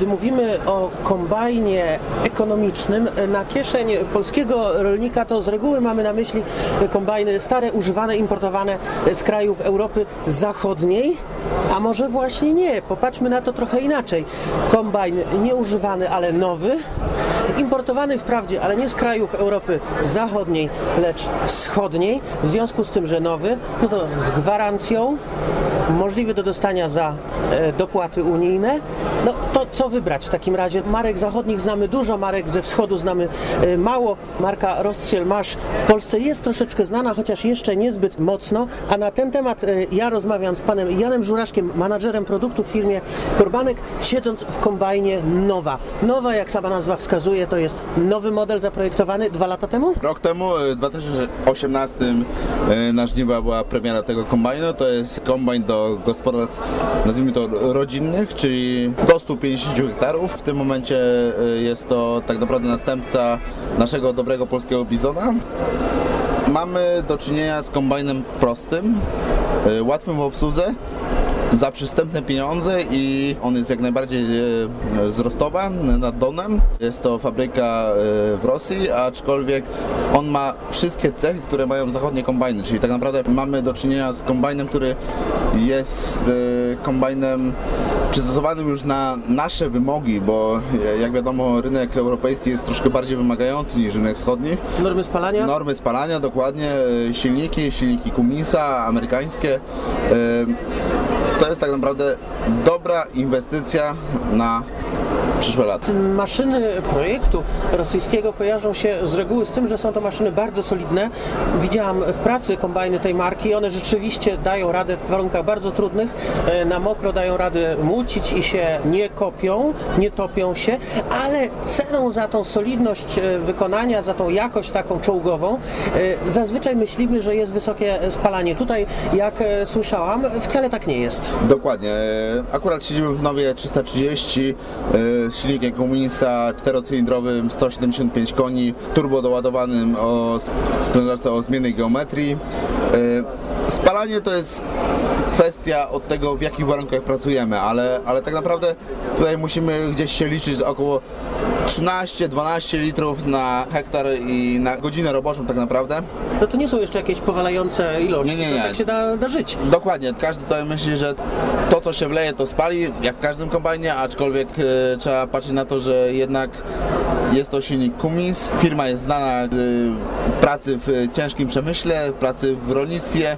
Gdy mówimy o kombajnie ekonomicznym, na kieszeń polskiego rolnika to z reguły mamy na myśli kombajny stare, używane, importowane z krajów Europy Zachodniej, a może właśnie nie. Popatrzmy na to trochę inaczej. Kombajn nieużywany, ale nowy, importowany wprawdzie, ale nie z krajów Europy Zachodniej, lecz Wschodniej. W związku z tym, że nowy, no to z gwarancją, możliwy do dostania za e, dopłaty unijne. No to co wybrać w takim razie? Marek zachodnich znamy dużo, marek ze wschodu znamy e, mało. Marka Rostiel Masz w Polsce jest troszeczkę znana, chociaż jeszcze niezbyt mocno, a na ten temat e, ja rozmawiam z panem Janem Żuraszkiem, menadżerem produktu w firmie Korbanek, siedząc w kombajnie Nowa. Nowa, jak sama nazwa wskazuje, to jest nowy model zaprojektowany dwa lata temu? Rok temu, w 2018 e, na żniwa była premiera tego kombajnu. To jest kombajn do gospodarstw, nazwijmy to rodzinnych, czyli do 150 hektarów. W tym momencie e, jest to tak naprawdę następca naszego dobrego polskiego bizona. Mamy do czynienia z kombajnem prostym, e, łatwym w obsłudze, za przystępne pieniądze i on jest jak najbardziej e, z Rostowa nad Donem. Jest to fabryka w Rosji, aczkolwiek on ma wszystkie cechy, które mają zachodnie kombajny, czyli tak naprawdę mamy do czynienia z kombajnem, który jest kombajnem przystosowanym już na nasze wymogi, bo jak wiadomo rynek europejski jest troszkę bardziej wymagający niż rynek wschodni. Normy spalania? Normy spalania, dokładnie, silniki, silniki Cummingsa, amerykańskie. To jest tak naprawdę dobra inwestycja na przyszłe lata. Maszyny projektu rosyjskiego kojarzą się z reguły z tym, że są to maszyny bardzo solidne. Widziałam w pracy kombajny tej marki, one rzeczywiście dają radę w warunkach bardzo trudnych. E, na mokro dają radę mucić i się nie kopią, nie topią się, ale ceną za tą solidność e, wykonania, za tą jakość taką czołgową, e, zazwyczaj myślimy, że jest wysokie spalanie. Tutaj, jak słyszałam, wcale tak nie jest. Dokładnie. Akurat siedzimy w Nowie 330 z silnikiem Cummingsa czterocylindrowym 175 koni, turbo doładowanym o sprężarce o zmiennej geometrii. E, spalanie to jest kwestia od tego, w jakich warunkach pracujemy, ale, ale tak naprawdę tutaj musimy gdzieś się liczyć około 13-12 litrów na hektar i na godzinę roboczą tak naprawdę. No to nie są jeszcze jakieś powalające ilości, nie, nie, nie. tak się da, da żyć. Dokładnie, każdy tutaj myśli, że to co się wleje to spali, jak w każdym kombajnie, aczkolwiek e, trzeba patrzeć na to, że jednak jest to silnik Cummins. Firma jest znana z pracy w ciężkim przemyśle, pracy w rolnictwie,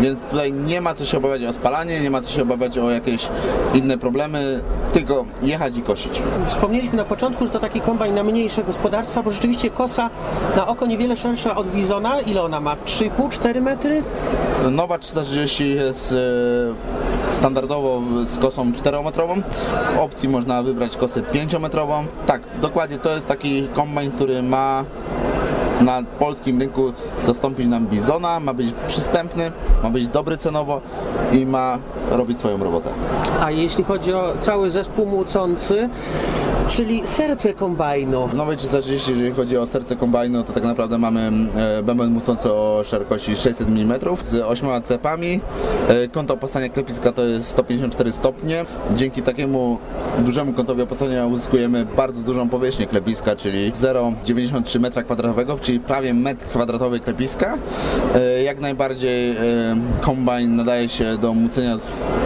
więc tutaj nie ma co się obawiać o spalanie, nie ma co się obawiać o jakieś inne problemy, tylko jechać i kosić. Wspomnieliśmy na początku, to taki kombajn na mniejsze gospodarstwa, bo rzeczywiście kosa na oko niewiele szersza od Bizona. Ile ona ma? 3,5-4 metry? Nowa 330 jest e, standardowo z kosą 4-metrową. W opcji można wybrać kosę 5-metrową. Tak, dokładnie to jest taki kombajn, który ma na polskim rynku zastąpić nam Bizona, ma być przystępny, ma być dobry cenowo i ma robić swoją robotę. A jeśli chodzi o cały zespół młócący, czyli serce kombajnu. W nowej 330, jeżeli chodzi o serce kombajnu, to tak naprawdę mamy e, bęben młócący o szerokości 600 mm z 8 cepami. E, kąt opasania klepiska to jest 154 stopnie. Dzięki takiemu dużemu kątowi opasania uzyskujemy bardzo dużą powierzchnię klepiska, czyli 0,93 m2, czyli prawie metr kwadratowy klepiska. E, jak najbardziej kombajn nadaje się do młócenia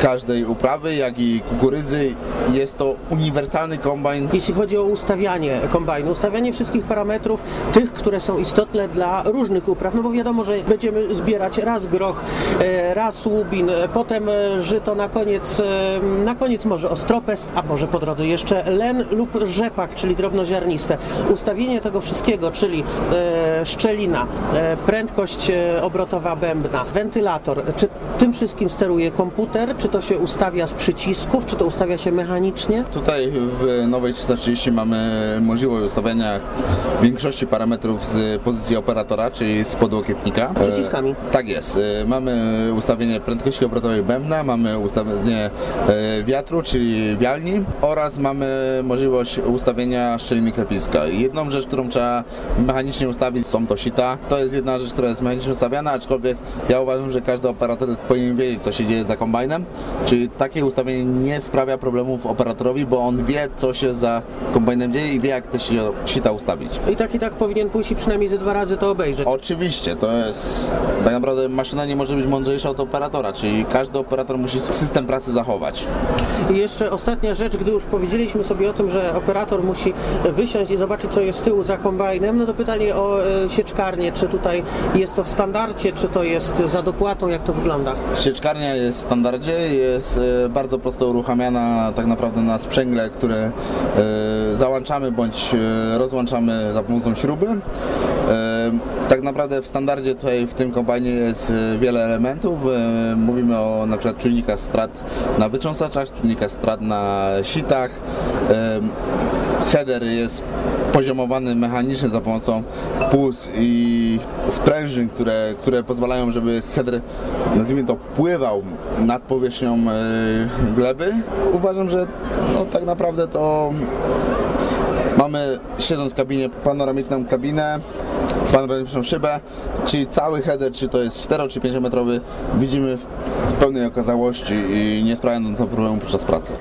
każdej uprawy, jak i kukurydzy. Jest to uniwersalny kombajn. Jeśli chodzi o ustawianie kombajnu, ustawianie wszystkich parametrów, tych, które są istotne dla różnych upraw, no bo wiadomo, że będziemy zbierać raz groch, e, raz łubin, e, potem e, żyto, na koniec, na koniec może ostropes, a może po drodze jeszcze len lub rzepak, czyli drobnoziarniste. Ustawienie tego wszystkiego, czyli szczelina, prędkość obrotowa bębna, wentylator, czy tym wszystkim steruje komputer, czy to się ustawia z przycisków, czy to ustawia się mechanicznie? Tutaj w nowej 330 mamy możliwość ustawiania większości parametrów z pozycji operatora, czyli z podłokietnika. Przyciskami. E, Tak jest. E, Mamy ustawienie prędkości obrotowej bębna, mamy ustawienie e, wiatru, czyli wialni oraz mamy możliwość ustawienia szczeliny klepiska. Jedną rzecz, którą trzeba mechanicznie ustawić są to sita. To jest jedna rzecz, która jest mechanicznie ustawiana, aczkolwiek ja uważam, że każdy operator powinien wiedzieć, co się dzieje za kombajnem. Czyli takie ustawienie nie sprawia problemów operatorowi, bo on wie, co się za kombajnem dzieje i wie, jak te si- sita ustawić. I tak i tak powinien pójść i przynajmniej ze dwa razy to obejrzeć. Oczywiście, to jest tak naprawdę maszyna nie może być mądrzejsza od operatora, czyli każdy operator musi system pracy zachować. I jeszcze ostatnia rzecz, gdy już powiedzieliśmy sobie o tym, że operator musi wysiąść i zobaczyć, co jest z tyłu za kombajnem, no to pytanie o e, sieczkarnię, czy tutaj jest to w standardzie, czy to jest za dopłatą, jak to wygląda? Sieczkarnia jest w standardzie, jest e, bardzo prosto uruchamiana tak naprawdę na sprzęgle, które załączamy bądź e, rozłączamy za pomocą śruby. E, Tak naprawdę w standardzie tutaj w tym kombajnie jest e, wiele elementów. E, Mówimy o na przykład czujnikach strat na wytrząsaczach, czujnikach strat na sitach. Header jest poziomowany mechanicznie za pomocą pus i sprężyn, które, które pozwalają, żeby header, nazwijmy to, pływał nad powierzchnią e, gleby. Uważam, że no, tak naprawdę to mamy, siedząc w kabinie, panoramiczną kabinę, panoramiczną szybę, czyli cały header, czy to jest 4 czy 5 metrowy, widzimy w pełnej okazałości i nie sprawia nam to problemu podczas pracy.